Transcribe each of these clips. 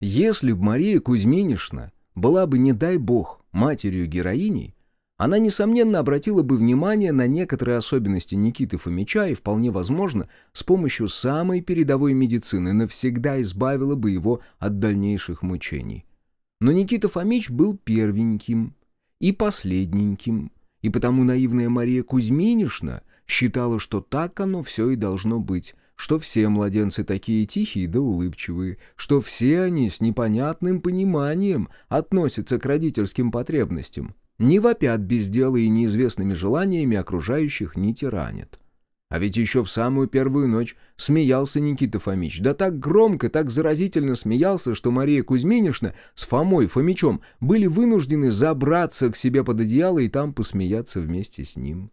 Если б Мария Кузьминишна была бы, не дай бог, матерью-героиней, она, несомненно, обратила бы внимание на некоторые особенности Никиты Фомича и, вполне возможно, с помощью самой передовой медицины навсегда избавила бы его от дальнейших мучений. Но Никита Фомич был первеньким и последненьким, и потому наивная Мария Кузьминишна считала, что так оно все и должно быть, что все младенцы такие тихие да улыбчивые, что все они с непонятным пониманием относятся к родительским потребностям, не вопят без дела и неизвестными желаниями окружающих не тиранят. А ведь еще в самую первую ночь смеялся Никита Фомич. Да так громко, так заразительно смеялся, что Мария Кузьминишна с Фомой Фомичом были вынуждены забраться к себе под одеяло и там посмеяться вместе с ним.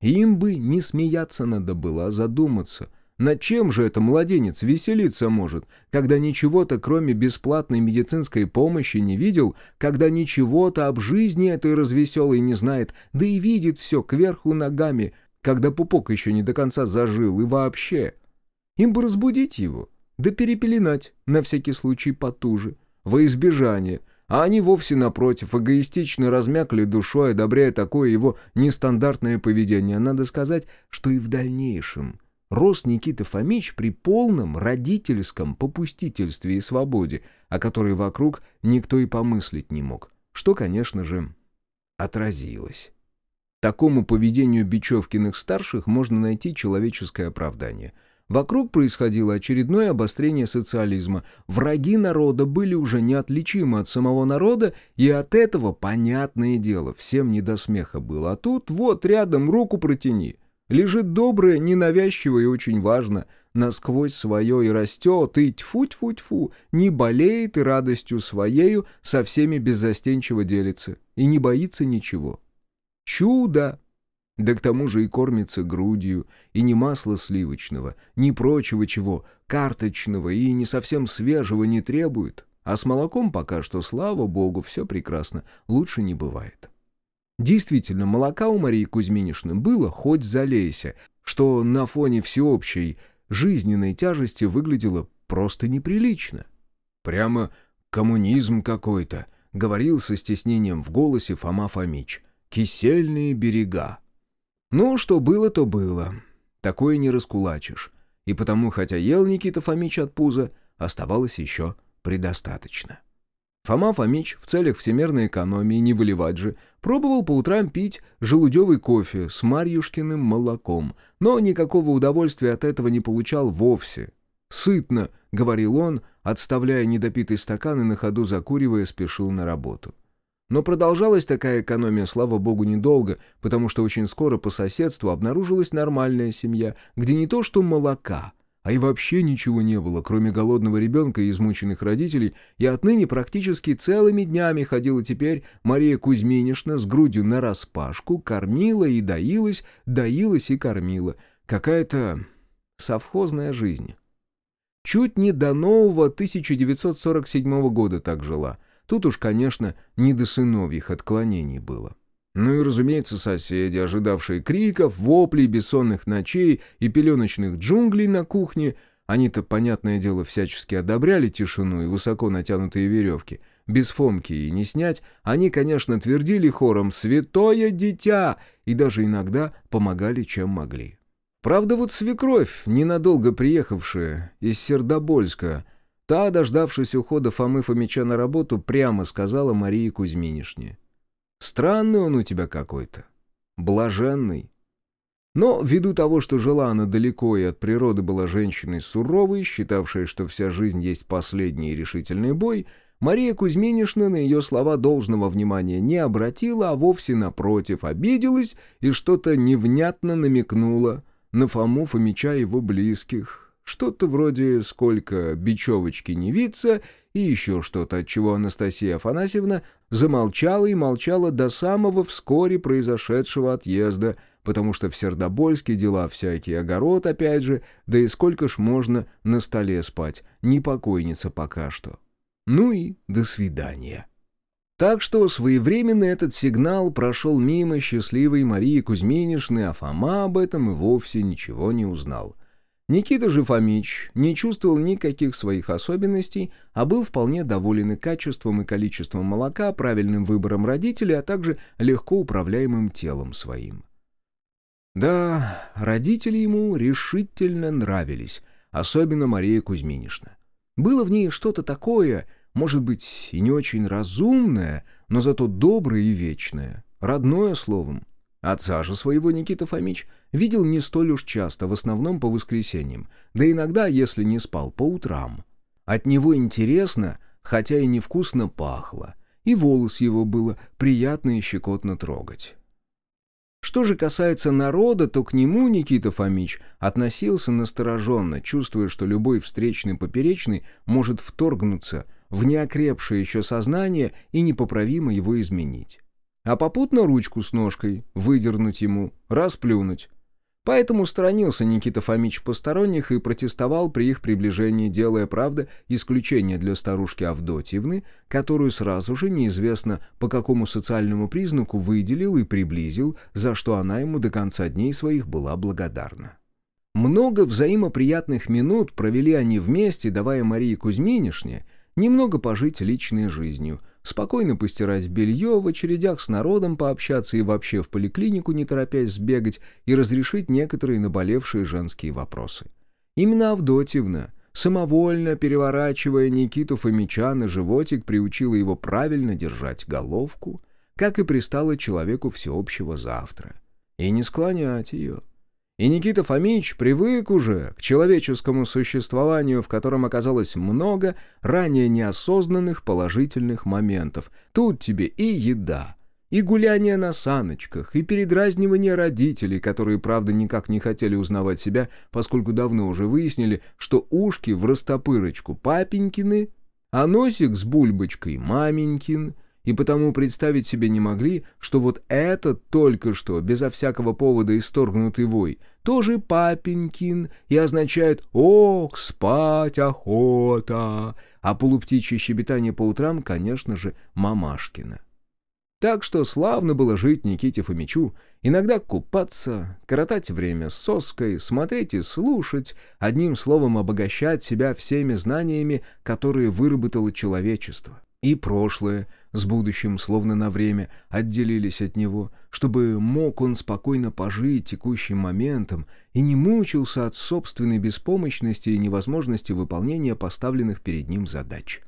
Им бы не смеяться надо было, а задуматься — над чем же это младенец веселиться может, когда ничего-то кроме бесплатной медицинской помощи не видел, когда ничего-то об жизни этой развеселой не знает, да и видит все кверху ногами, когда пупок еще не до конца зажил и вообще? Им бы разбудить его, да перепеленать, на всякий случай потуже, во избежание, а они вовсе напротив, эгоистично размякли душой, одобряя такое его нестандартное поведение. Надо сказать, что и в дальнейшем – рос Никита Фомич при полном родительском попустительстве и свободе, о которой вокруг никто и помыслить не мог, что, конечно же, отразилось. Такому поведению Бечевкиных старших можно найти человеческое оправдание. Вокруг происходило очередное обострение социализма. Враги народа были уже неотличимы от самого народа, и от этого, понятное дело, всем не до смеха было. А тут вот рядом руку протяни — Лежит доброе, ненавязчивое и очень важно, насквозь свое и растет, и тьфу-тьфу-тьфу, не болеет и радостью своею со всеми беззастенчиво делится, и не боится ничего. Чудо! Да к тому же и кормится грудью, и не масла сливочного, ни прочего чего, карточного и не совсем свежего не требует. А с молоком пока что, слава богу, все прекрасно, лучше не бывает. Действительно, молока у Марии Кузьминишны было хоть залейся, что на фоне всеобщей жизненной тяжести выглядело просто неприлично. «Прямо коммунизм какой-то», — говорил со стеснением в голосе Фома Фомич. «Кисельные берега». Ну, что было, то было. Такое не раскулачишь. И потому, хотя ел Никита Фомич от пуза, оставалось еще предостаточно. Фома Фомич в целях всемирной экономии, не выливать же, пробовал по утрам пить желудевый кофе с Марьюшкиным молоком, но никакого удовольствия от этого не получал вовсе. «Сытно», — говорил он, отставляя недопитый стакан и на ходу закуривая, спешил на работу. Но продолжалась такая экономия, слава богу, недолго, потому что очень скоро по соседству обнаружилась нормальная семья, где не то что молока — а и вообще ничего не было, кроме голодного ребенка и измученных родителей, и отныне практически целыми днями ходила теперь Мария Кузьминишна с грудью нараспашку, кормила и доилась, доилась и кормила. Какая-то совхозная жизнь. Чуть не до нового 1947 года так жила. Тут уж, конечно, не до сыновьих отклонений было. Ну и, разумеется, соседи, ожидавшие криков, воплей, бессонных ночей и пеленочных джунглей на кухне, они-то, понятное дело, всячески одобряли тишину и высоко натянутые веревки. Без Фомки и не снять, они, конечно, твердили хором «Святое дитя!» и даже иногда помогали, чем могли. Правда, вот свекровь, ненадолго приехавшая из Сердобольска, та, дождавшись ухода Фомы Фомича на работу, прямо сказала Марии Кузьминишне — Странный он у тебя какой-то. Блаженный. Но ввиду того, что жила она далеко и от природы была женщиной суровой, считавшей, что вся жизнь есть последний и решительный бой, Мария Кузьминишна на ее слова должного внимания не обратила, а вовсе напротив обиделась и что-то невнятно намекнула на Фому Фомича и его близких, что-то вроде «сколько бечевочки не виться» и еще что-то, от чего Анастасия Афанасьевна замолчала и молчала до самого вскоре произошедшего отъезда, потому что в Сердобольске дела всякие, огород опять же, да и сколько ж можно на столе спать, не покойница пока что. Ну и до свидания. Так что своевременно этот сигнал прошел мимо счастливой Марии Кузьминишны, а Фома об этом и вовсе ничего не узнал. Никита же Фомич не чувствовал никаких своих особенностей, а был вполне доволен и качеством и количеством молока, правильным выбором родителей, а также легко управляемым телом своим. Да, родители ему решительно нравились, особенно Мария Кузьминишна. Было в ней что-то такое, может быть, и не очень разумное, но зато доброе и вечное, родное словом. Отца же своего Никита Фомич видел не столь уж часто, в основном по воскресеньям, да иногда, если не спал, по утрам. От него интересно, хотя и невкусно пахло, и волос его было приятно и щекотно трогать. Что же касается народа, то к нему Никита Фомич относился настороженно, чувствуя, что любой встречный поперечный может вторгнуться в неокрепшее еще сознание и непоправимо его изменить а попутно ручку с ножкой выдернуть ему, расплюнуть. Поэтому сторонился Никита Фомич посторонних и протестовал при их приближении, делая, правда, исключение для старушки Авдотьевны, которую сразу же неизвестно по какому социальному признаку выделил и приблизил, за что она ему до конца дней своих была благодарна. Много взаимоприятных минут провели они вместе, давая Марии Кузьминишне немного пожить личной жизнью, спокойно постирать белье, в очередях с народом пообщаться и вообще в поликлинику не торопясь сбегать и разрешить некоторые наболевшие женские вопросы. Именно Авдотьевна, самовольно переворачивая Никиту Фомича на животик, приучила его правильно держать головку, как и пристало человеку всеобщего завтра, и не склонять ее. И Никита Фомич привык уже к человеческому существованию, в котором оказалось много ранее неосознанных положительных моментов. Тут тебе и еда, и гуляние на саночках, и передразнивание родителей, которые, правда, никак не хотели узнавать себя, поскольку давно уже выяснили, что ушки в растопырочку папенькины, а носик с бульбочкой маменькин — и потому представить себе не могли, что вот этот только что, безо всякого повода исторгнутый вой, тоже папенькин и означает «Ох, спать охота!» а полуптичье щебетание по утрам, конечно же, мамашкина. Так что славно было жить Никите Фомичу, иногда купаться, коротать время с соской, смотреть и слушать, одним словом обогащать себя всеми знаниями, которые выработало человечество. И прошлое с будущим, словно на время, отделились от него, чтобы мог он спокойно пожить текущим моментом и не мучился от собственной беспомощности и невозможности выполнения поставленных перед ним задач.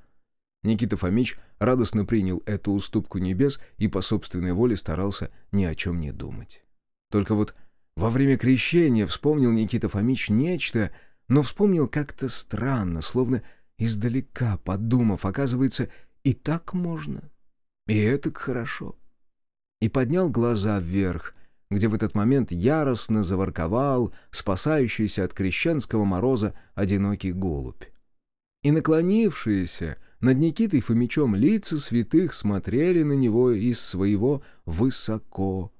Никита Фомич радостно принял эту уступку небес и по собственной воле старался ни о чем не думать. Только вот во время крещения вспомнил Никита Фомич нечто, но вспомнил как-то странно, словно издалека, подумав, оказывается, и так можно. И это хорошо. И поднял глаза вверх, где в этот момент яростно заворковал спасающийся от крещенского мороза одинокий голубь. И наклонившиеся над Никитой Фомичом лица святых смотрели на него из своего высоко.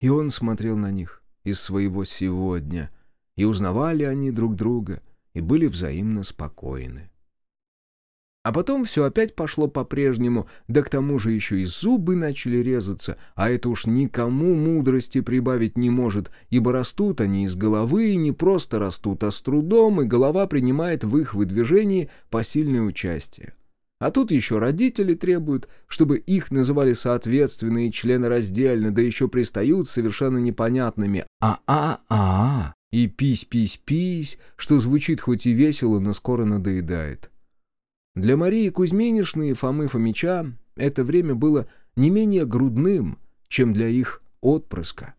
И он смотрел на них из своего сегодня, и узнавали они друг друга, и были взаимно спокойны. А потом все опять пошло по-прежнему, да к тому же еще и зубы начали резаться, а это уж никому мудрости прибавить не может, ибо растут они из головы, и не просто растут, а с трудом, и голова принимает в их выдвижении посильное участие. А тут еще родители требуют, чтобы их называли соответственно и членораздельно, да еще пристают совершенно непонятными «а-а-а» и «пись-пись-пись», что звучит хоть и весело, но скоро надоедает. Для Марии Кузьминишны и Фомы Фомича это время было не менее грудным, чем для их отпрыска.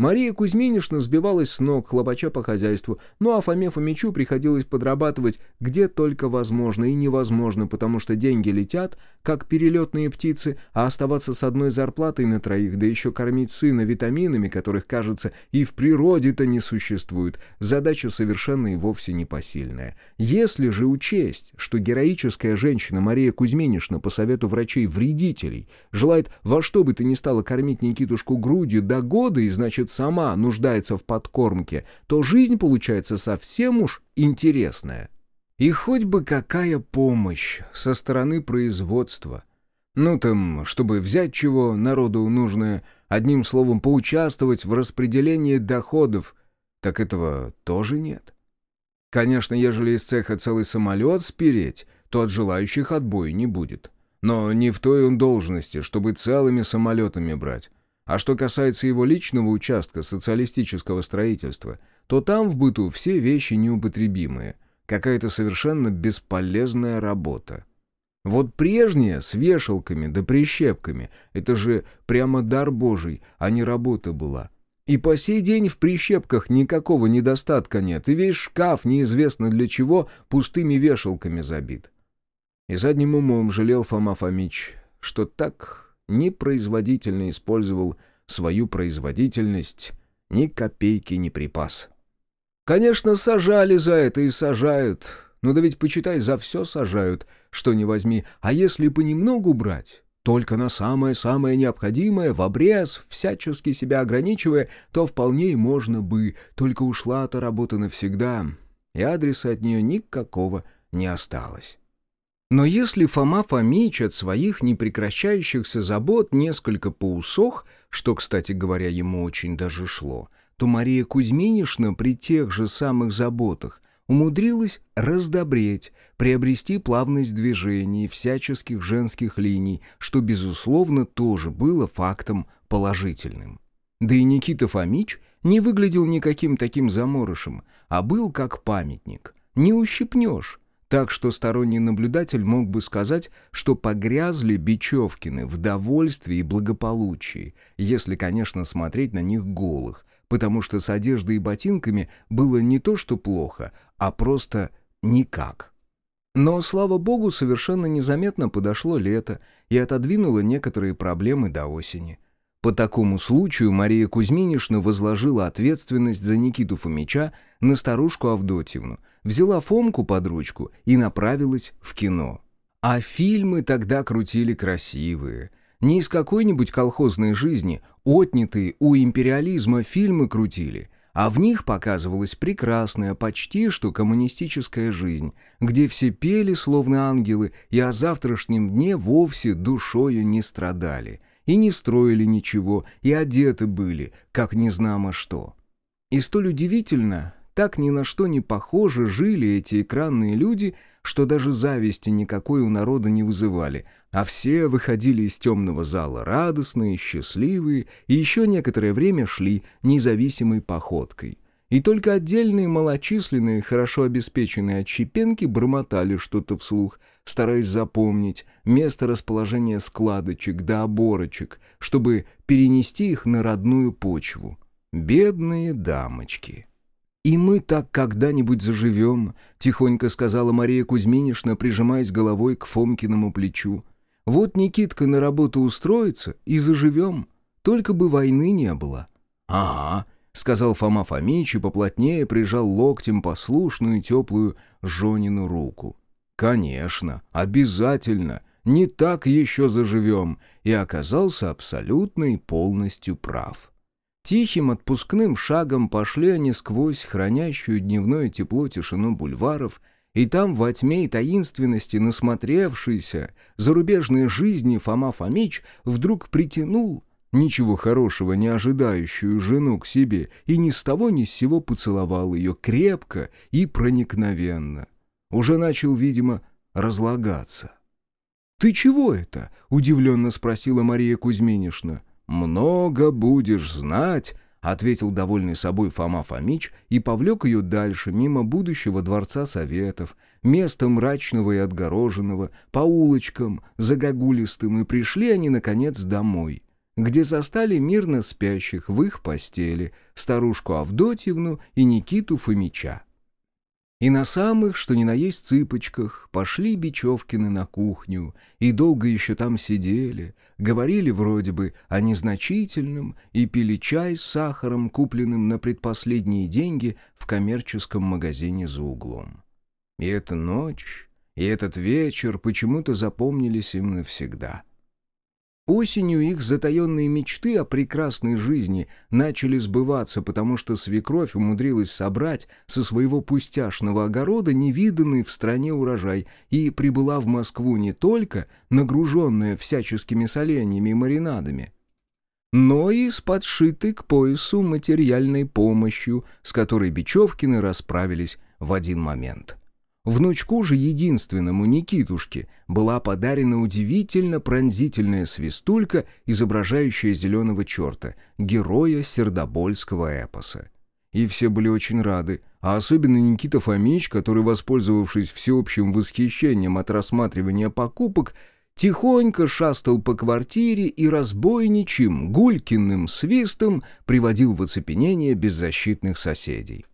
Мария Кузьминишна сбивалась с ног, хлопача по хозяйству, ну а Фоме Фомичу приходилось подрабатывать где только возможно и невозможно, потому что деньги летят, как перелетные птицы, а оставаться с одной зарплатой на троих, да еще кормить сына витаминами, которых, кажется, и в природе-то не существует, задача совершенно и вовсе непосильная. Если же учесть, что героическая женщина Мария Кузьминишна по совету врачей-вредителей желает во что бы то ни стало кормить Никитушку грудью до года и, значит, значит, сама нуждается в подкормке, то жизнь получается совсем уж интересная. И хоть бы какая помощь со стороны производства. Ну там, чтобы взять чего народу нужное, одним словом, поучаствовать в распределении доходов, так этого тоже нет. Конечно, ежели из цеха целый самолет спереть, то от желающих отбоя не будет. Но не в той он должности, чтобы целыми самолетами брать. А что касается его личного участка социалистического строительства, то там в быту все вещи неупотребимые. Какая-то совершенно бесполезная работа. Вот прежняя с вешалками да прищепками, это же прямо дар божий, а не работа была. И по сей день в прищепках никакого недостатка нет, и весь шкаф неизвестно для чего пустыми вешалками забит. И задним умом жалел Фома Фомич, что так непроизводительно использовал свою производительность, ни копейки не припас. Конечно, сажали за это и сажают, но да ведь, почитай, за все сажают, что не возьми, а если понемногу брать, только на самое-самое необходимое, в обрез, всячески себя ограничивая, то вполне и можно бы, только ушла-то работа навсегда, и адреса от нее никакого не осталось. Но если Фома Фомич от своих непрекращающихся забот несколько поусох, что, кстати говоря, ему очень даже шло, то Мария Кузьминишна при тех же самых заботах умудрилась раздобреть, приобрести плавность движений, всяческих женских линий, что, безусловно, тоже было фактом положительным. Да и Никита Фомич не выглядел никаким таким заморышем, а был как памятник. Не ущипнешь, так что сторонний наблюдатель мог бы сказать, что погрязли Бечевкины в довольстве и благополучии, если, конечно, смотреть на них голых, потому что с одеждой и ботинками было не то что плохо, а просто никак. Но, слава богу, совершенно незаметно подошло лето и отодвинуло некоторые проблемы до осени. По такому случаю Мария Кузьминишна возложила ответственность за Никиту Фомича на старушку Авдотьевну, взяла Фомку под ручку и направилась в кино. А фильмы тогда крутили красивые. Не из какой-нибудь колхозной жизни, отнятые у империализма фильмы крутили, а в них показывалась прекрасная, почти что коммунистическая жизнь, где все пели, словно ангелы, и о завтрашнем дне вовсе душою не страдали, и не строили ничего, и одеты были, как незнамо что. И столь удивительно, так ни на что не похоже жили эти экранные люди, что даже зависти никакой у народа не вызывали, а все выходили из темного зала радостные, счастливые и еще некоторое время шли независимой походкой. И только отдельные малочисленные, хорошо обеспеченные отщепенки бормотали что-то вслух, стараясь запомнить место расположения складочек да оборочек, чтобы перенести их на родную почву. Бедные дамочки. «И мы так когда-нибудь заживем», — тихонько сказала Мария Кузьминишна, прижимаясь головой к Фомкиному плечу. «Вот Никитка на работу устроится, и заживем. Только бы войны не было». «Ага», — сказал Фома Фомич и поплотнее прижал локтем послушную теплую Жонину руку. «Конечно, обязательно, не так еще заживем», и оказался абсолютно и полностью прав. Тихим отпускным шагом пошли они сквозь хранящую дневное тепло тишину бульваров, и там во тьме и таинственности насмотревшийся зарубежной жизни Фома Фомич вдруг притянул ничего хорошего не ожидающую жену к себе и ни с того ни с сего поцеловал ее крепко и проникновенно. Уже начал, видимо, разлагаться. «Ты чего это?» — удивленно спросила Мария Кузьминишна. «Много будешь знать», — ответил довольный собой Фома Фомич и повлек ее дальше, мимо будущего Дворца Советов, места мрачного и отгороженного, по улочкам, загогулистым, и пришли они, наконец, домой, где застали мирно спящих в их постели старушку Авдотьевну и Никиту Фомича. И на самых, что ни на есть цыпочках, пошли Бечевкины на кухню, и долго еще там сидели, говорили вроде бы о незначительном и пили чай с сахаром, купленным на предпоследние деньги в коммерческом магазине за углом. И эта ночь, и этот вечер почему-то запомнились им навсегда — Осенью их затаенные мечты о прекрасной жизни начали сбываться, потому что свекровь умудрилась собрать со своего пустяшного огорода невиданный в стране урожай и прибыла в Москву не только нагруженная всяческими соленьями и маринадами, но и с подшитой к поясу материальной помощью, с которой Бечевкины расправились в один момент. Внучку же единственному Никитушке была подарена удивительно пронзительная свистулька, изображающая зеленого черта, героя сердобольского эпоса. И все были очень рады, а особенно Никита Фомич, который, воспользовавшись всеобщим восхищением от рассматривания покупок, тихонько шастал по квартире и разбойничьим, гулькиным свистом приводил в оцепенение беззащитных соседей.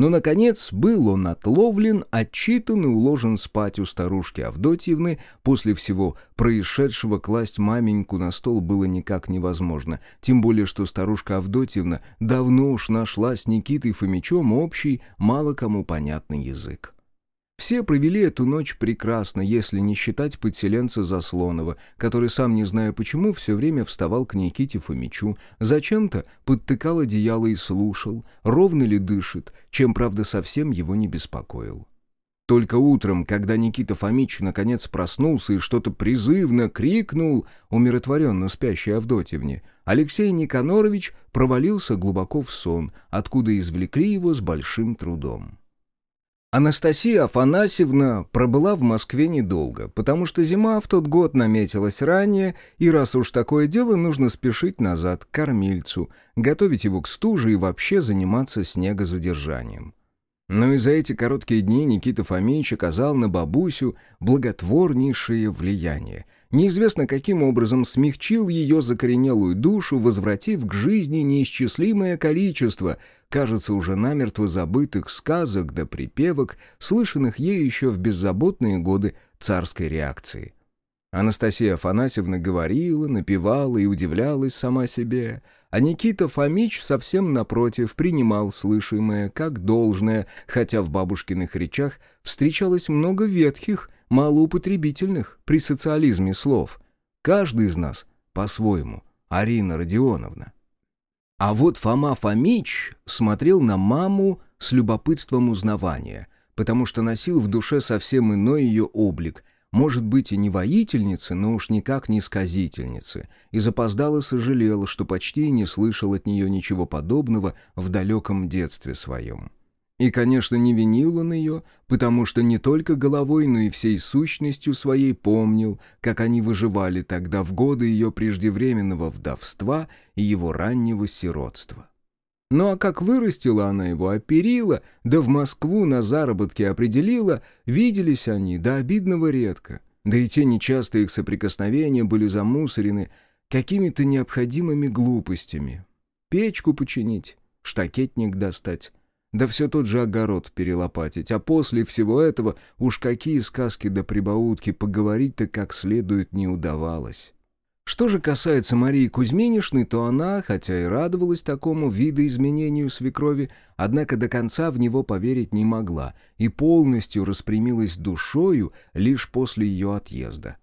Но, наконец, был он отловлен, отчитан и уложен спать у старушки Авдотьевны. После всего происшедшего класть маменьку на стол было никак невозможно, тем более, что старушка Авдотьевна давно уж нашла с Никитой Фомичом общий, мало кому понятный язык. Все провели эту ночь прекрасно, если не считать подселенца Заслонова, который, сам не зная почему, все время вставал к Никите Фомичу, зачем-то подтыкал одеяло и слушал, ровно ли дышит, чем, правда, совсем его не беспокоил. Только утром, когда Никита Фомич наконец проснулся и что-то призывно крикнул умиротворенно спящей Авдотьевне, Алексей Никанорович провалился глубоко в сон, откуда извлекли его с большим трудом. Анастасия Афанасьевна пробыла в Москве недолго, потому что зима в тот год наметилась ранее, и раз уж такое дело, нужно спешить назад к кормильцу, готовить его к стуже и вообще заниматься снегозадержанием. Но и за эти короткие дни Никита Фомич оказал на бабусю благотворнейшее влияние. Неизвестно каким образом смягчил ее закоренелую душу, возвратив к жизни неисчислимое количество – кажется, уже намертво забытых сказок да припевок, слышанных ей еще в беззаботные годы царской реакции. Анастасия Афанасьевна говорила, напевала и удивлялась сама себе, а Никита Фомич совсем напротив принимал слышимое как должное, хотя в бабушкиных речах встречалось много ветхих, малоупотребительных при социализме слов. Каждый из нас по-своему. Арина Родионовна. А вот Фома Фомич смотрел на маму с любопытством узнавания, потому что носил в душе совсем иной ее облик, может быть и не воительницы, но уж никак не сказительницы, и запоздало сожалел, что почти не слышал от нее ничего подобного в далеком детстве своем. И, конечно, не винил он ее, потому что не только головой, но и всей сущностью своей помнил, как они выживали тогда в годы ее преждевременного вдовства и его раннего сиротства. Ну а как вырастила она его, оперила, да в Москву на заработки определила, виделись они до обидного редко. Да и те нечастые их соприкосновения были замусорены какими-то необходимыми глупостями. Печку починить, штакетник достать, да все тот же огород перелопатить, а после всего этого уж какие сказки да прибаутки поговорить-то как следует не удавалось. Что же касается Марии Кузьминишны, то она, хотя и радовалась такому видоизменению свекрови, однако до конца в него поверить не могла и полностью распрямилась душою лишь после ее отъезда.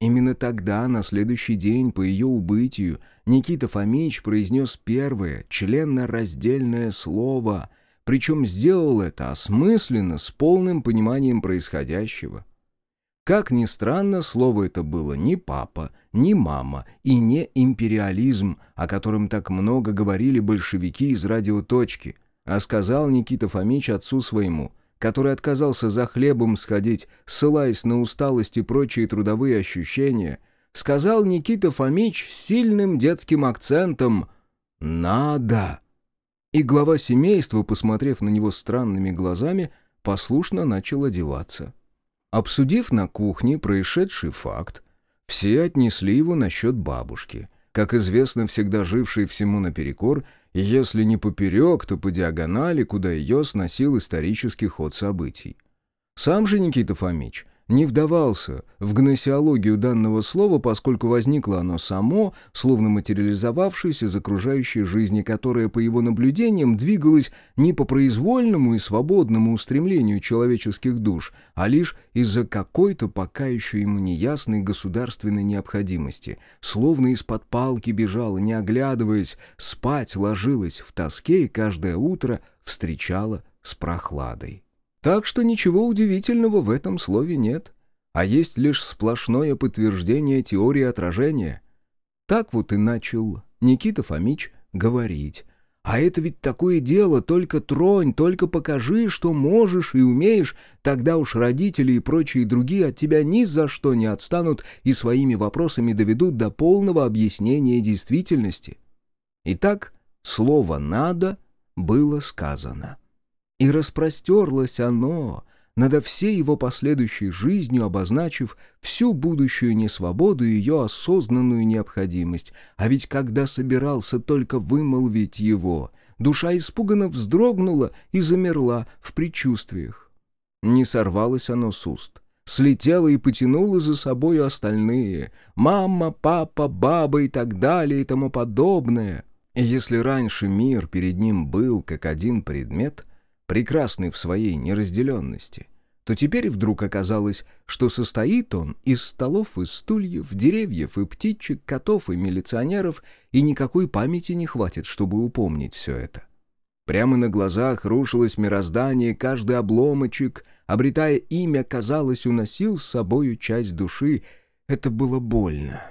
Именно тогда, на следующий день по ее убытию, Никита Фомич произнес первое членно-раздельное слово — причем сделал это осмысленно, с полным пониманием происходящего. Как ни странно, слово это было не папа, не мама и не империализм, о котором так много говорили большевики из радиоточки, а сказал Никита Фомич отцу своему, который отказался за хлебом сходить, ссылаясь на усталость и прочие трудовые ощущения, сказал Никита Фомич с сильным детским акцентом «Надо!» И глава семейства, посмотрев на него странными глазами, послушно начал одеваться. Обсудив на кухне происшедший факт, все отнесли его насчет бабушки, как известно, всегда жившей всему наперекор, если не поперек, то по диагонали, куда ее сносил исторический ход событий. Сам же Никита Фомич не вдавался в гносеологию данного слова, поскольку возникло оно само, словно материализовавшееся из окружающей жизни, которая, по его наблюдениям, двигалась не по произвольному и свободному устремлению человеческих душ, а лишь из-за какой-то пока еще ему неясной государственной необходимости, словно из-под палки бежала, не оглядываясь, спать ложилась в тоске и каждое утро встречала с прохладой. Так что ничего удивительного в этом слове нет, а есть лишь сплошное подтверждение теории отражения. Так вот и начал Никита Фомич говорить, А это ведь такое дело, только тронь, только покажи, что можешь и умеешь, тогда уж родители и прочие другие от тебя ни за что не отстанут и своими вопросами доведут до полного объяснения действительности. Итак, слово «надо» было сказано. И распростерлось оно надо всей его последующей жизнью, обозначив всю будущую несвободу и ее осознанную необходимость. А ведь когда собирался только вымолвить его, душа испуганно вздрогнула и замерла в предчувствиях. Не сорвалось оно с уст. Слетело и потянуло за собою остальные. Мама, папа, баба и так далее и тому подобное. И если раньше мир перед ним был как один предмет — прекрасный в своей неразделенности, то теперь вдруг оказалось, что состоит он из столов и стульев, деревьев и птичек, котов и милиционеров, и никакой памяти не хватит, чтобы упомнить все это. Прямо на глазах рушилось мироздание, каждый обломочек, обретая имя, казалось, уносил с собою часть души. Это было больно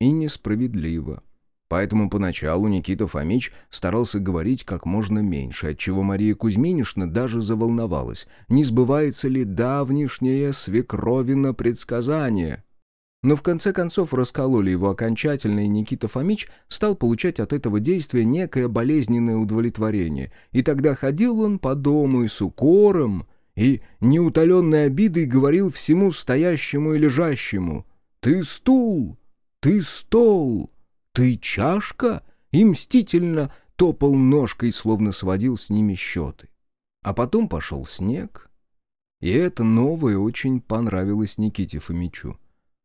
и несправедливо. Поэтому поначалу Никита Фомич старался говорить как можно меньше, отчего Мария Кузьминишна даже заволновалась, не сбывается ли давнишнее свекровина предсказание. Но в конце концов раскололи его окончательно, и Никита Фомич стал получать от этого действия некое болезненное удовлетворение. И тогда ходил он по дому и с укором, и неутоленной обидой говорил всему стоящему и лежащему «Ты стул! Ты стол!» «Ты чашка?» и мстительно топал ножкой, словно сводил с ними счеты. А потом пошел снег, и это новое очень понравилось Никите Фомичу.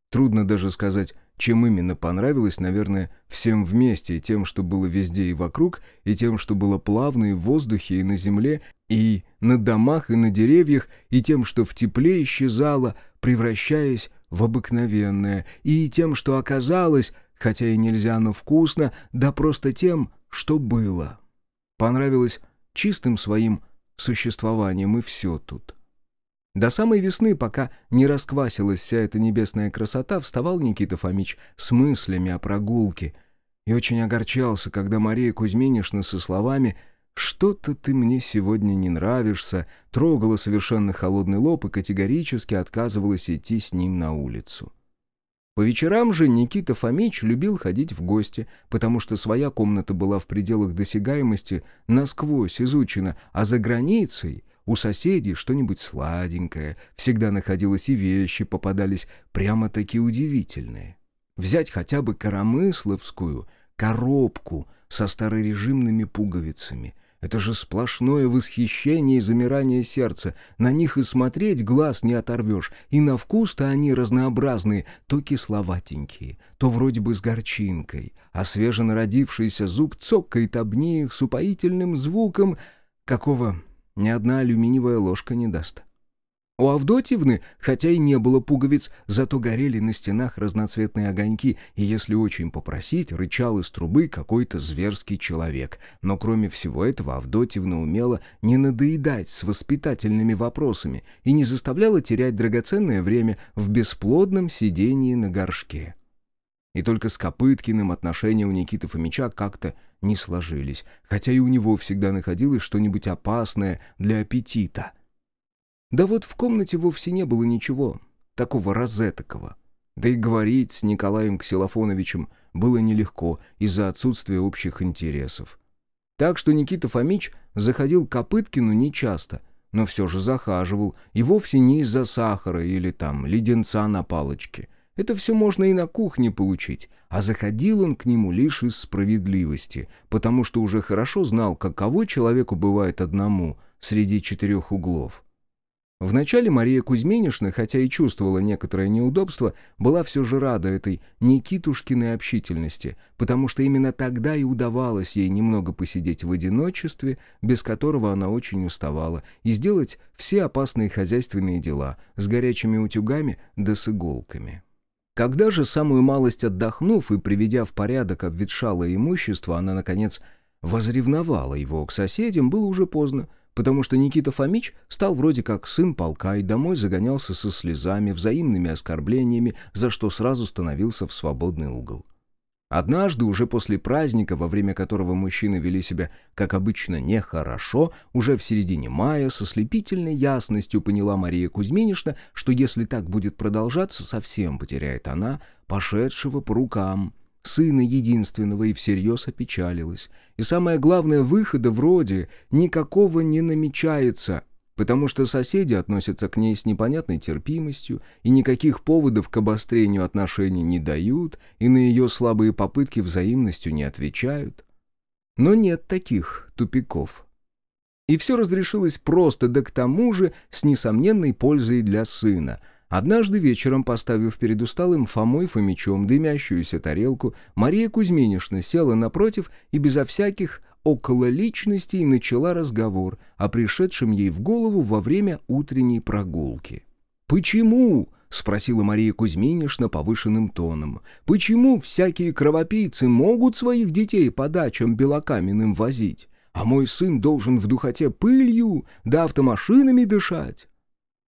Трудно даже сказать, чем именно понравилось, наверное, всем вместе, и тем, что было везде и вокруг, и тем, что было плавно и в воздухе, и на земле, и на домах, и на деревьях, и тем, что в тепле исчезало, превращаясь в обыкновенное, и тем, что оказалось хотя и нельзя, но вкусно, да просто тем, что было. Понравилось чистым своим существованием, и все тут. До самой весны, пока не расквасилась вся эта небесная красота, вставал Никита Фомич с мыслями о прогулке и очень огорчался, когда Мария Кузьминишна со словами «Что-то ты мне сегодня не нравишься», трогала совершенно холодный лоб и категорически отказывалась идти с ним на улицу. По вечерам же Никита Фомич любил ходить в гости, потому что своя комната была в пределах досягаемости насквозь изучена, а за границей у соседей что-нибудь сладенькое, всегда находилось и вещи попадались прямо-таки удивительные. Взять хотя бы коромысловскую коробку со старорежимными пуговицами — это же сплошное восхищение и замирание сердца. На них и смотреть глаз не оторвешь. И на вкус-то они разнообразные, то кисловатенькие, то вроде бы с горчинкой. А свеженародившийся зуб цокает об них с упоительным звуком, какого ни одна алюминиевая ложка не даст. У Авдотьевны, хотя и не было пуговиц, зато горели на стенах разноцветные огоньки, и если очень попросить, рычал из трубы какой-то зверский человек. Но кроме всего этого Авдотьевна умела не надоедать с воспитательными вопросами и не заставляла терять драгоценное время в бесплодном сидении на горшке. И только с Копыткиным отношения у Никиты Фомича как-то не сложились, хотя и у него всегда находилось что-нибудь опасное для аппетита — да вот в комнате вовсе не было ничего такого розетокого. Да и говорить с Николаем Ксилофоновичем было нелегко из-за отсутствия общих интересов. Так что Никита Фомич заходил к Копыткину нечасто, но все же захаживал, и вовсе не из-за сахара или там леденца на палочке. Это все можно и на кухне получить, а заходил он к нему лишь из справедливости, потому что уже хорошо знал, каково человеку бывает одному среди четырех углов. Вначале Мария Кузьминишна, хотя и чувствовала некоторое неудобство, была все же рада этой Никитушкиной общительности, потому что именно тогда и удавалось ей немного посидеть в одиночестве, без которого она очень уставала, и сделать все опасные хозяйственные дела с горячими утюгами да с иголками. Когда же, самую малость отдохнув и приведя в порядок обветшалое имущество, она, наконец, возревновала его к соседям, было уже поздно, потому что Никита Фомич стал вроде как сын полка и домой загонялся со слезами, взаимными оскорблениями, за что сразу становился в свободный угол. Однажды, уже после праздника, во время которого мужчины вели себя, как обычно, нехорошо, уже в середине мая со слепительной ясностью поняла Мария Кузьминишна, что если так будет продолжаться, совсем потеряет она пошедшего по рукам сына единственного и всерьез опечалилась. И самое главное, выхода вроде никакого не намечается — потому что соседи относятся к ней с непонятной терпимостью и никаких поводов к обострению отношений не дают и на ее слабые попытки взаимностью не отвечают. Но нет таких тупиков. И все разрешилось просто, да к тому же с несомненной пользой для сына. Однажды вечером, поставив перед усталым Фомой Фомичом дымящуюся тарелку, Мария Кузьминишна села напротив и безо всяких около личности и начала разговор о пришедшем ей в голову во время утренней прогулки. «Почему?» — спросила Мария Кузьминишна повышенным тоном. «Почему всякие кровопийцы могут своих детей по дачам белокаменным возить, а мой сын должен в духоте пылью да автомашинами дышать?»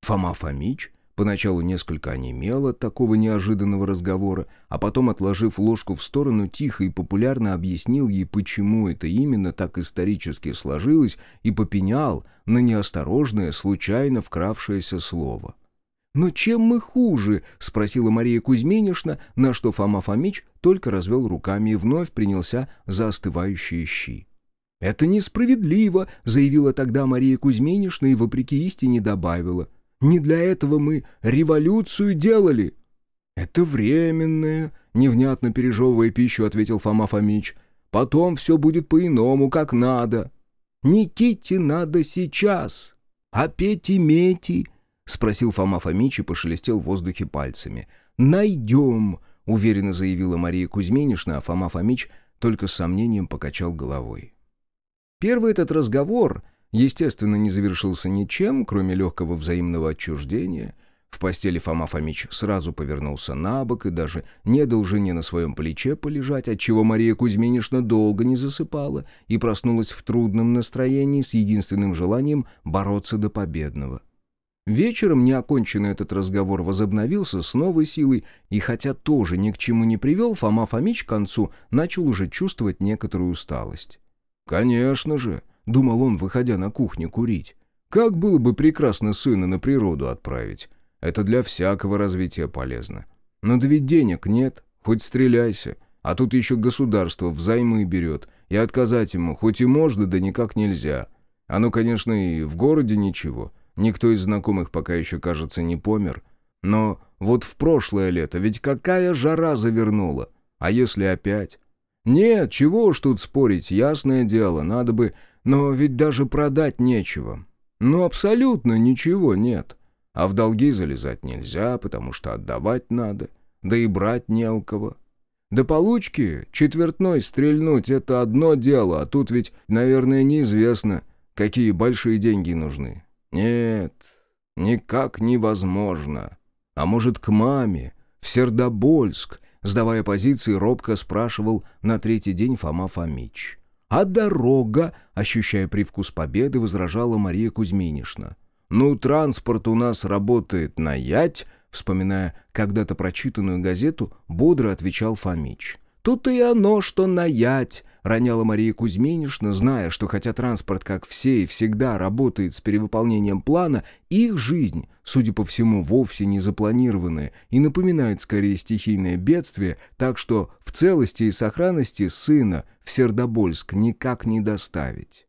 Фома Фомич Поначалу несколько онемел от такого неожиданного разговора, а потом, отложив ложку в сторону, тихо и популярно объяснил ей, почему это именно так исторически сложилось, и попенял на неосторожное, случайно вкравшееся слово. «Но чем мы хуже?» — спросила Мария Кузьминишна, на что Фома Фомич только развел руками и вновь принялся за остывающие щи. «Это несправедливо», — заявила тогда Мария Кузьминишна и, вопреки истине, добавила. Не для этого мы революцию делали». «Это временное», — невнятно пережевывая пищу, ответил Фома Фомич. «Потом все будет по-иному, как надо». «Никите надо сейчас, а Пети-мети?» — спросил Фома Фомич и пошелестел в воздухе пальцами. «Найдем», — уверенно заявила Мария Кузьминишна, а Фома Фомич только с сомнением покачал головой. Первый этот разговор естественно, не завершился ничем, кроме легкого взаимного отчуждения. В постели Фома Фомич сразу повернулся на бок и даже не дал жене на своем плече полежать, отчего Мария Кузьминишна долго не засыпала и проснулась в трудном настроении с единственным желанием бороться до победного. Вечером неоконченный этот разговор возобновился с новой силой, и хотя тоже ни к чему не привел, Фома Фомич к концу начал уже чувствовать некоторую усталость. «Конечно же!» — думал он, выходя на кухню курить. «Как было бы прекрасно сына на природу отправить. Это для всякого развития полезно. Но да ведь денег нет, хоть стреляйся. А тут еще государство взаймы берет, и отказать ему хоть и можно, да никак нельзя. Оно, конечно, и в городе ничего. Никто из знакомых пока еще, кажется, не помер. Но вот в прошлое лето ведь какая жара завернула. А если опять? Нет, чего уж тут спорить, ясное дело, надо бы но ведь даже продать нечего. Ну, абсолютно ничего нет. А в долги залезать нельзя, потому что отдавать надо. Да и брать не у кого. До получки четвертной стрельнуть — это одно дело, а тут ведь, наверное, неизвестно, какие большие деньги нужны. Нет, никак невозможно. А может, к маме, в Сердобольск, сдавая позиции, робко спрашивал на третий день Фома Фомич. А дорога, ощущая привкус победы, возражала Мария Кузьминишна. «Ну, транспорт у нас работает на ять», вспоминая когда-то прочитанную газету, бодро отвечал Фомич. «Тут и оно, что на ять роняла Мария Кузьминишна, зная, что хотя транспорт, как все и всегда, работает с перевыполнением плана, их жизнь, судя по всему, вовсе не запланированная и напоминает скорее стихийное бедствие, так что в целости и сохранности сына в Сердобольск никак не доставить.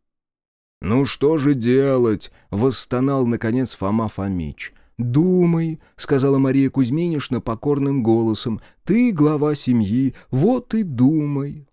«Ну что же делать?» — восстонал, наконец, Фома Фомич. «Думай», — сказала Мария Кузьминишна покорным голосом, — «ты глава семьи, вот и думай».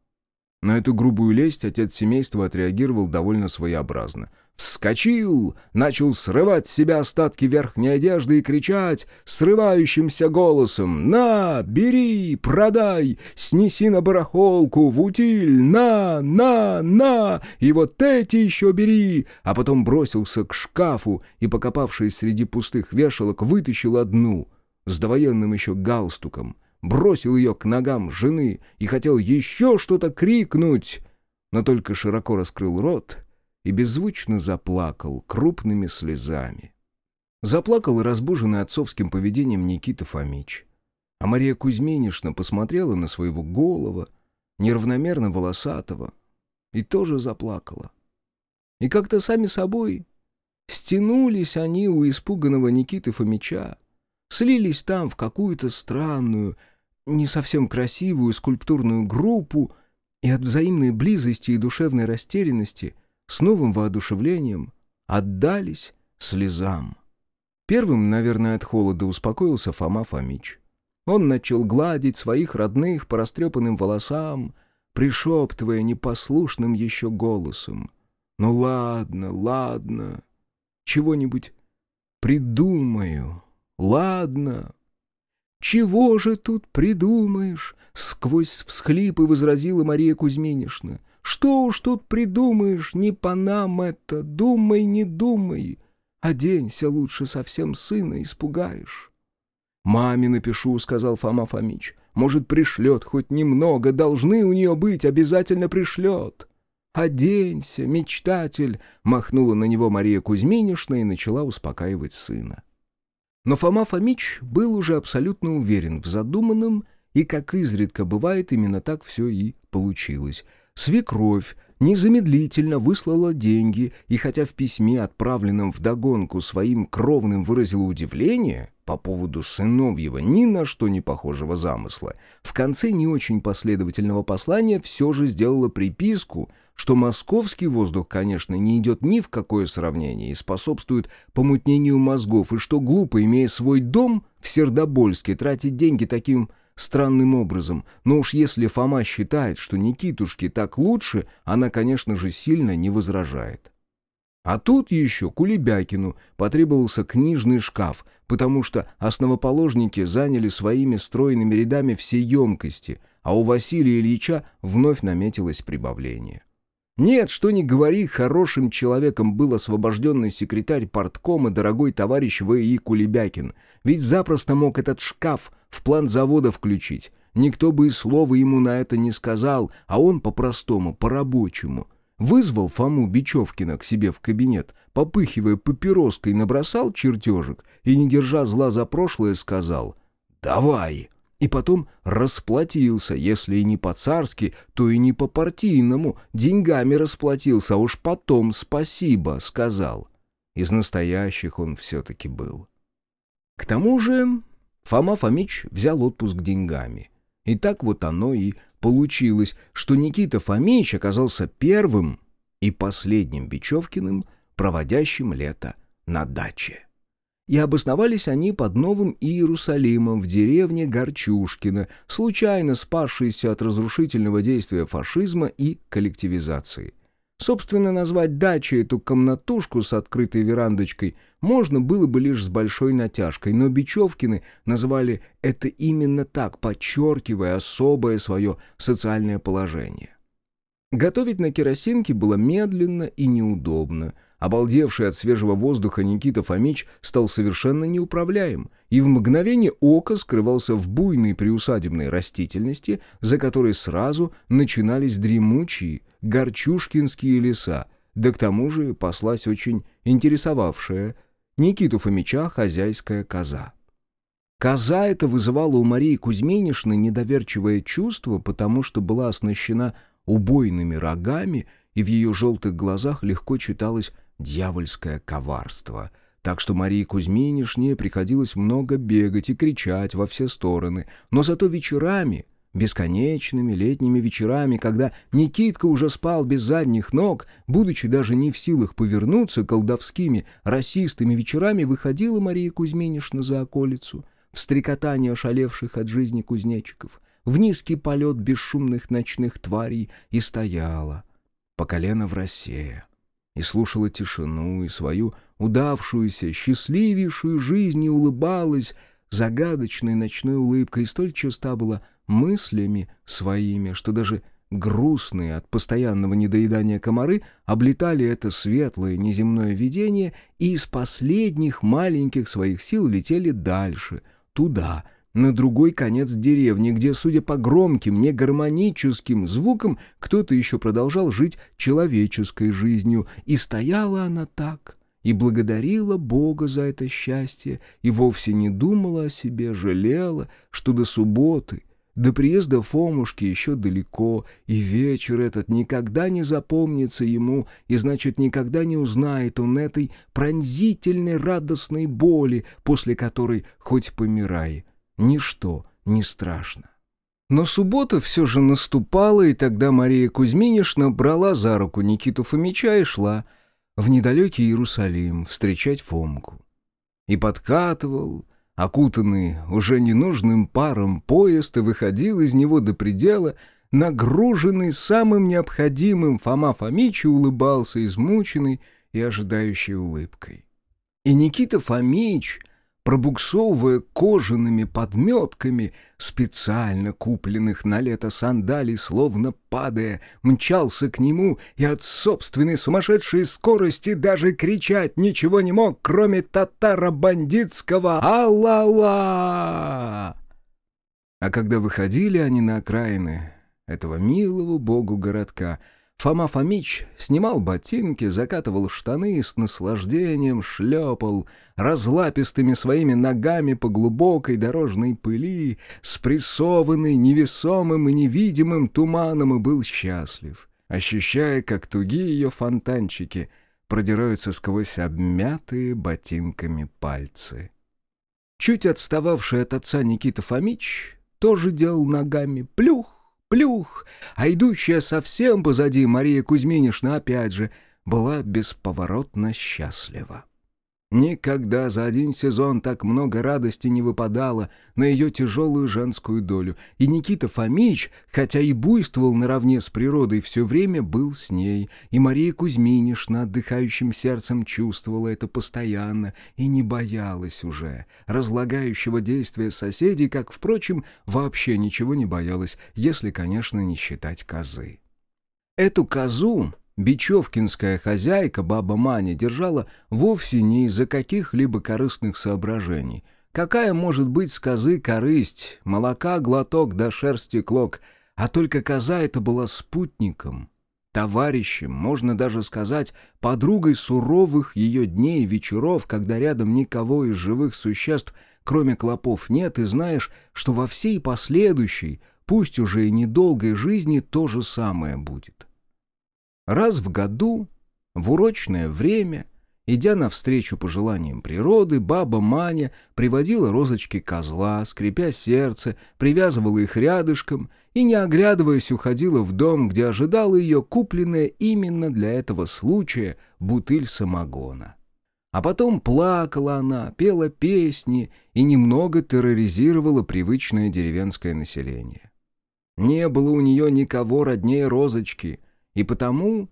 На эту грубую лесть отец семейства отреагировал довольно своеобразно. Вскочил, начал срывать с себя остатки верхней одежды и кричать срывающимся голосом «На, бери, продай, снеси на барахолку, в утиль, на, на, на, и вот эти еще бери!» А потом бросился к шкафу и, покопавшись среди пустых вешалок, вытащил одну с довоенным еще галстуком — бросил ее к ногам жены и хотел еще что-то крикнуть, но только широко раскрыл рот и беззвучно заплакал крупными слезами. Заплакал и разбуженный отцовским поведением Никита Фомич. А Мария Кузьминишна посмотрела на своего голого, неравномерно волосатого, и тоже заплакала. И как-то сами собой стянулись они у испуганного Никиты Фомича, слились там в какую-то странную, не совсем красивую скульптурную группу, и от взаимной близости и душевной растерянности с новым воодушевлением отдались слезам. Первым, наверное, от холода успокоился Фома Фомич. Он начал гладить своих родных по растрепанным волосам, пришептывая непослушным еще голосом. «Ну ладно, ладно, чего-нибудь придумаю, ладно». «Чего же тут придумаешь?» — сквозь всхлипы возразила Мария Кузьминишна. «Что уж тут придумаешь, не по нам это, думай, не думай. Оденься лучше, совсем сына испугаешь». «Маме напишу», — сказал Фома Фомич. «Может, пришлет хоть немного, должны у нее быть, обязательно пришлет». «Оденься, мечтатель!» — махнула на него Мария Кузьминишна и начала успокаивать сына. Но Фома Фомич был уже абсолютно уверен в задуманном, и, как изредка бывает, именно так все и получилось. Свекровь незамедлительно выслала деньги, и хотя в письме, отправленном вдогонку своим кровным, выразила удивление по поводу сыновьего ни на что не похожего замысла, в конце не очень последовательного послания все же сделала приписку, что московский воздух, конечно, не идет ни в какое сравнение и способствует помутнению мозгов, и что глупо, имея свой дом в Сердобольске, тратить деньги таким странным образом. Но уж если Фома считает, что Никитушке так лучше, она, конечно же, сильно не возражает. А тут еще Кулебякину потребовался книжный шкаф, потому что основоположники заняли своими стройными рядами все емкости, а у Василия Ильича вновь наметилось прибавление. Нет, что ни говори, хорошим человеком был освобожденный секретарь порткома дорогой товарищ В.И. Кулебякин, ведь запросто мог этот шкаф в план завода включить. Никто бы и слова ему на это не сказал, а он по-простому, по-рабочему. Вызвал Фому Бечевкина к себе в кабинет, попыхивая папироской, набросал чертежик и, не держа зла за прошлое, сказал «Давай!» И потом расплатился, если и не по-царски, то и не по-партийному, деньгами расплатился, а уж потом спасибо сказал. Из настоящих он все-таки был. К тому же Фома Фомич взял отпуск деньгами. И так вот оно и получилось, что Никита Фомич оказался первым и последним Бечевкиным, проводящим лето на даче. И обосновались они под Новым Иерусалимом в деревне Горчушкино, случайно спасшейся от разрушительного действия фашизма и коллективизации. Собственно, назвать дачей эту комнатушку с открытой верандочкой можно было бы лишь с большой натяжкой, но Бечевкины называли это именно так, подчеркивая особое свое социальное положение. Готовить на керосинке было медленно и неудобно – Обалдевший от свежего воздуха Никита Фомич стал совершенно неуправляем и в мгновение ока скрывался в буйной приусадебной растительности, за которой сразу начинались дремучие горчушкинские леса, да к тому же паслась очень интересовавшая Никиту Фомича хозяйская коза. Коза эта вызывала у Марии Кузьминишны недоверчивое чувство, потому что была оснащена убойными рогами, и в ее желтых глазах легко читалось дьявольское коварство. Так что Марии Кузьминишне приходилось много бегать и кричать во все стороны, но зато вечерами, бесконечными летними вечерами, когда Никитка уже спал без задних ног, будучи даже не в силах повернуться колдовскими, расистыми вечерами, выходила Мария Кузьминишна за околицу, в стрекотание ошалевших от жизни кузнечиков, в низкий полет бесшумных ночных тварей и стояла, по колено в росе, и слушала тишину, и свою удавшуюся, счастливейшую жизнь, и улыбалась загадочной ночной улыбкой, и столь чиста была мыслями своими, что даже грустные от постоянного недоедания комары облетали это светлое неземное видение и из последних маленьких своих сил летели дальше, туда, на другой конец деревни, где, судя по громким, негармоническим звукам, кто-то еще продолжал жить человеческой жизнью, и стояла она так, и благодарила Бога за это счастье, и вовсе не думала о себе, жалела, что до субботы, До приезда Фомушки еще далеко, и вечер этот никогда не запомнится ему, и значит, никогда не узнает он этой пронзительной радостной боли, после которой хоть помирай, ничто не страшно. Но суббота все же наступала, и тогда Мария Кузьминишна брала за руку Никиту Фомича и шла в недалекий Иерусалим встречать Фомку. И подкатывал, окутанный уже ненужным паром поезд, и выходил из него до предела, нагруженный самым необходимым, Фома Фомич улыбался измученной и ожидающей улыбкой. И Никита Фомич — пробуксовывая кожаными подметками, специально купленных на лето сандалий, словно падая, мчался к нему и от собственной сумасшедшей скорости даже кричать ничего не мог, кроме татаро-бандитского «Алла-ла!». А когда выходили они на окраины этого милого богу городка — Фома Фомич снимал ботинки, закатывал штаны и с наслаждением шлепал разлапистыми своими ногами по глубокой дорожной пыли, спрессованный невесомым и невидимым туманом, и был счастлив, ощущая, как тугие ее фонтанчики продираются сквозь обмятые ботинками пальцы. Чуть отстававший от отца Никита Фомич тоже делал ногами плюх, плюх, а идущая совсем позади Мария Кузьминишна опять же была бесповоротно счастлива. Никогда за один сезон так много радости не выпадало на ее тяжелую женскую долю, и Никита Фомич, хотя и буйствовал наравне с природой, все время был с ней, и Мария Кузьминишна отдыхающим сердцем чувствовала это постоянно и не боялась уже. Разлагающего действия соседей, как, впрочем, вообще ничего не боялась, если, конечно, не считать козы. Эту козу Бичевкинская хозяйка, баба Маня, держала вовсе не из-за каких-либо корыстных соображений. Какая может быть с козы корысть, молока глоток да шерсти клок, а только коза это была спутником, товарищем, можно даже сказать, подругой суровых ее дней и вечеров, когда рядом никого из живых существ, кроме клопов, нет, и знаешь, что во всей последующей, пусть уже и недолгой жизни, то же самое будет. Раз в году, в урочное время, идя навстречу пожеланиям природы, баба Маня приводила розочки козла, скрипя сердце, привязывала их рядышком и, не оглядываясь, уходила в дом, где ожидала ее купленная именно для этого случая бутыль самогона. А потом плакала она, пела песни и немного терроризировала привычное деревенское население. Не было у нее никого роднее розочки — и потому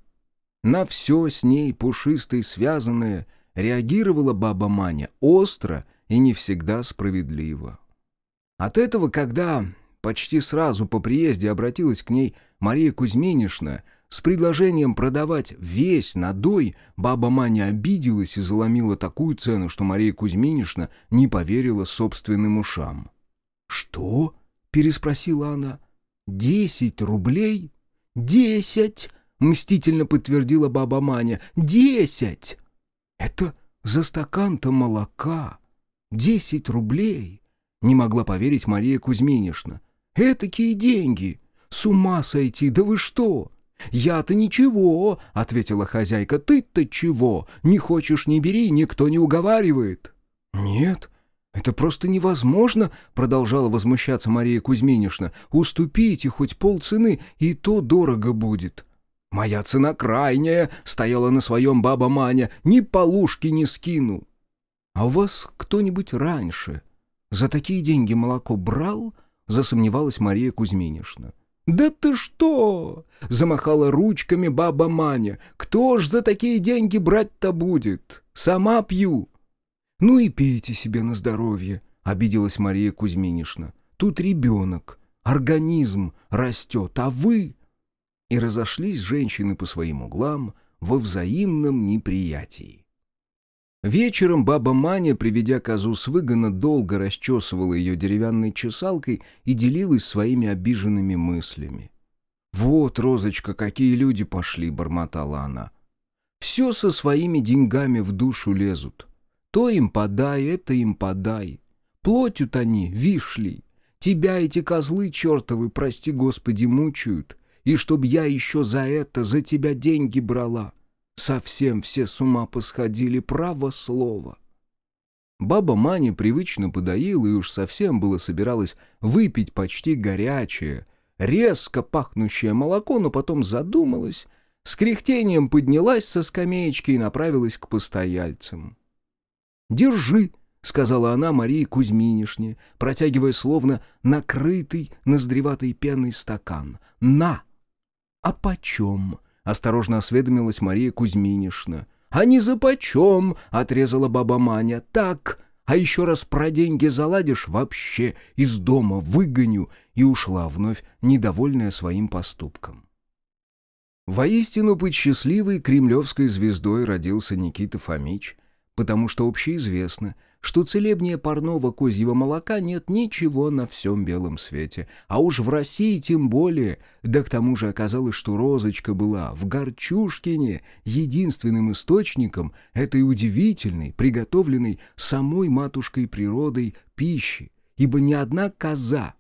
на все с ней пушистое связанное реагировала баба Маня остро и не всегда справедливо. От этого, когда почти сразу по приезде обратилась к ней Мария Кузьминишна с предложением продавать весь надой, баба Маня обиделась и заломила такую цену, что Мария Кузьминишна не поверила собственным ушам. «Что?» — переспросила она. «Десять рублей?» «Десять!» — мстительно подтвердила баба Маня. «Десять!» «Это за стакан-то молока! Десять рублей!» — не могла поверить Мария Кузьминишна. «Этакие деньги! С ума сойти! Да вы что!» «Я-то ничего», — ответила хозяйка. «Ты-то чего? Не хочешь — не бери, никто не уговаривает». «Нет, это просто невозможно», — продолжала возмущаться Мария Кузьминишна. «Уступите хоть полцены, и то дорого будет». «Моя цена крайняя», — стояла на своем баба Маня, — «ни полушки не скину». «А у вас кто-нибудь раньше за такие деньги молоко брал?» — засомневалась Мария Кузьминишна. «Да ты что!» — замахала ручками баба Маня. «Кто ж за такие деньги брать-то будет? Сама пью». «Ну и пейте себе на здоровье», — обиделась Мария Кузьминишна. «Тут ребенок, организм растет, а вы...» И разошлись женщины по своим углам во взаимном неприятии. Вечером баба Маня, приведя козу с выгона, долго расчесывала ее деревянной чесалкой и делилась своими обиженными мыслями. «Вот, Розочка, какие люди пошли!» — бормотала она. «Все со своими деньгами в душу лезут. То им подай, это им подай. Плотят они, вишли. Тебя эти козлы чертовы, прости господи, мучают, и чтоб я еще за это, за тебя деньги брала. Совсем все с ума посходили, право слово. Баба Маня привычно подоила и уж совсем было собиралась выпить почти горячее, резко пахнущее молоко, но потом задумалась, с кряхтением поднялась со скамеечки и направилась к постояльцам. «Держи», — сказала она Марии Кузьминишне, протягивая словно накрытый ноздреватой пеной стакан. «На!» «А почем?» — осторожно осведомилась Мария Кузьминишна. «А не за почем!» — отрезала баба Маня. «Так, а еще раз про деньги заладишь, вообще из дома выгоню!» И ушла вновь, недовольная своим поступком. Воистину быть счастливой кремлевской звездой родился Никита Фомич, потому что общеизвестно — что целебнее парного козьего молока нет ничего на всем белом свете. А уж в России тем более. Да к тому же оказалось, что Розочка была в Горчушкине единственным источником этой удивительной, приготовленной самой матушкой природой пищи. Ибо ни одна коза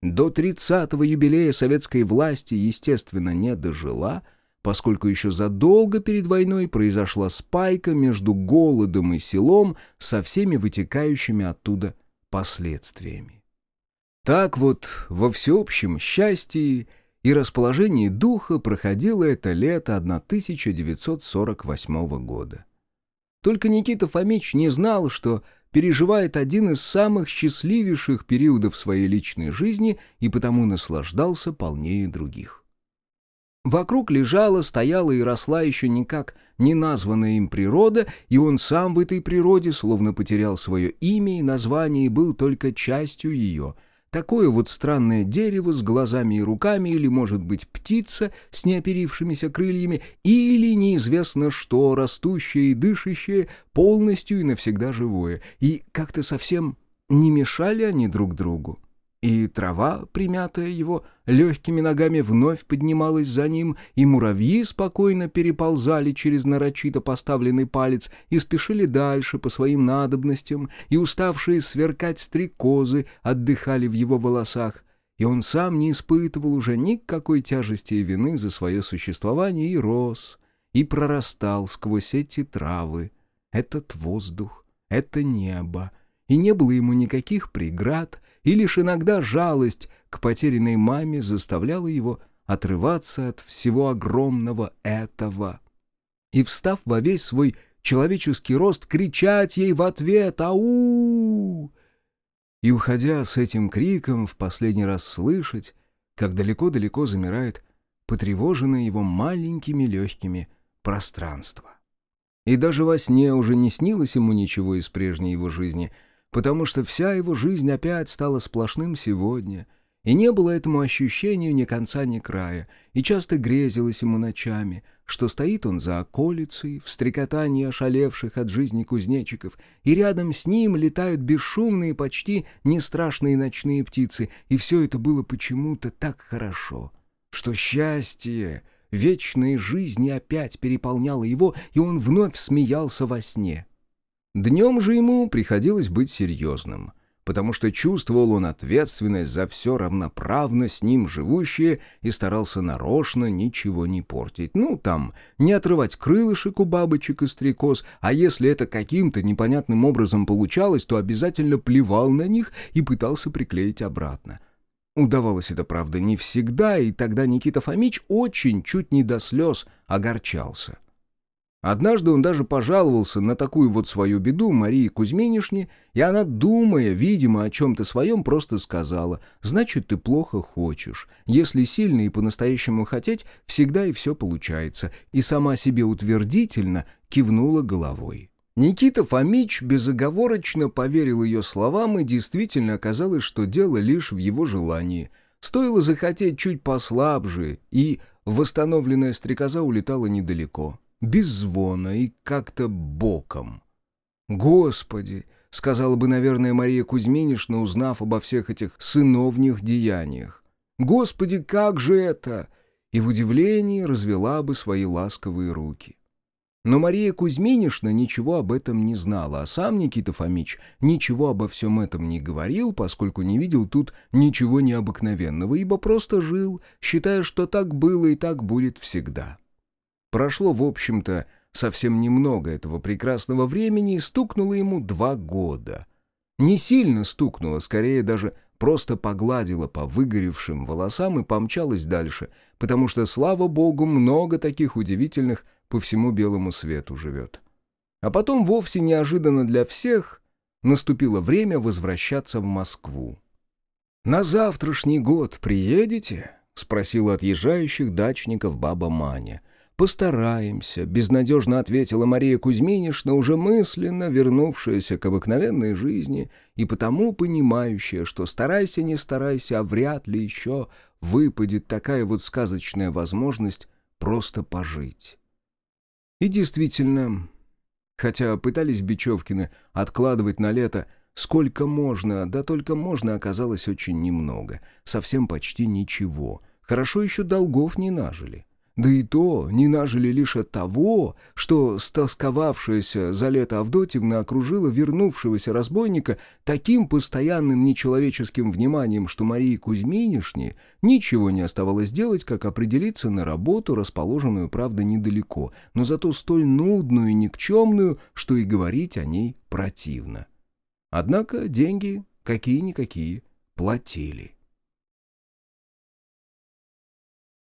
до 30-го юбилея советской власти, естественно, не дожила — поскольку еще задолго перед войной произошла спайка между голодом и селом со всеми вытекающими оттуда последствиями. Так вот, во всеобщем счастье и расположении духа проходило это лето 1948 года. Только Никита Фомич не знал, что переживает один из самых счастливейших периодов своей личной жизни и потому наслаждался полнее других. Вокруг лежала, стояла и росла еще никак не названная им природа, и он сам в этой природе словно потерял свое имя и название и был только частью ее. Такое вот странное дерево с глазами и руками, или, может быть, птица с неоперившимися крыльями, или неизвестно что, растущее и дышащее, полностью и навсегда живое. И как-то совсем не мешали они друг другу и трава, примятая его легкими ногами, вновь поднималась за ним, и муравьи спокойно переползали через нарочито поставленный палец и спешили дальше по своим надобностям, и уставшие сверкать стрекозы отдыхали в его волосах, и он сам не испытывал уже никакой тяжести и вины за свое существование и рос, и прорастал сквозь эти травы, этот воздух, это небо, и не было ему никаких преград, и лишь иногда жалость к потерянной маме заставляла его отрываться от всего огромного этого. И, встав во весь свой человеческий рост, кричать ей в ответ «Ау!» И, уходя с этим криком, в последний раз слышать, как далеко-далеко замирает потревоженное его маленькими легкими пространство. И даже во сне уже не снилось ему ничего из прежней его жизни — потому что вся его жизнь опять стала сплошным сегодня, и не было этому ощущению ни конца, ни края, и часто грезилось ему ночами, что стоит он за околицей, в стрекотании ошалевших от жизни кузнечиков, и рядом с ним летают бесшумные, почти не страшные ночные птицы, и все это было почему-то так хорошо, что счастье вечной жизни опять переполняло его, и он вновь смеялся во сне. Днем же ему приходилось быть серьезным, потому что чувствовал он ответственность за все равноправно с ним живущее и старался нарочно ничего не портить. Ну, там, не отрывать крылышек у бабочек и стрекоз, а если это каким-то непонятным образом получалось, то обязательно плевал на них и пытался приклеить обратно. Удавалось это, правда, не всегда, и тогда Никита Фомич очень, чуть не до слез, огорчался. Однажды он даже пожаловался на такую вот свою беду Марии Кузьминишне, и она, думая, видимо, о чем-то своем, просто сказала, «Значит, ты плохо хочешь. Если сильно и по-настоящему хотеть, всегда и все получается», и сама себе утвердительно кивнула головой. Никита Фомич безоговорочно поверил ее словам, и действительно оказалось, что дело лишь в его желании. Стоило захотеть чуть послабже, и восстановленная стрекоза улетала недалеко без звона и как-то боком. «Господи!» — сказала бы, наверное, Мария Кузьминишна, узнав обо всех этих сыновних деяниях. «Господи, как же это!» И в удивлении развела бы свои ласковые руки. Но Мария Кузьминишна ничего об этом не знала, а сам Никита Фомич ничего обо всем этом не говорил, поскольку не видел тут ничего необыкновенного, ибо просто жил, считая, что так было и так будет всегда. Прошло, в общем-то, совсем немного этого прекрасного времени, и стукнуло ему два года. Не сильно стукнуло, скорее даже просто погладила по выгоревшим волосам и помчалась дальше, потому что, слава богу, много таких удивительных по всему белому свету живет. А потом вовсе неожиданно для всех наступило время возвращаться в Москву. «На завтрашний год приедете?» — спросила отъезжающих дачников баба Маня — «Постараемся», — безнадежно ответила Мария Кузьминишна, уже мысленно вернувшаяся к обыкновенной жизни и потому понимающая, что старайся, не старайся, а вряд ли еще выпадет такая вот сказочная возможность просто пожить. И действительно, хотя пытались Бечевкины откладывать на лето сколько можно, да только можно оказалось очень немного, совсем почти ничего. Хорошо еще долгов не нажили. Да и то не нажили лишь от того, что стосковавшаяся за лето Авдотьевна окружила вернувшегося разбойника таким постоянным нечеловеческим вниманием, что Марии Кузьминишне ничего не оставалось делать, как определиться на работу, расположенную, правда, недалеко, но зато столь нудную и никчемную, что и говорить о ней противно. Однако деньги какие-никакие платили.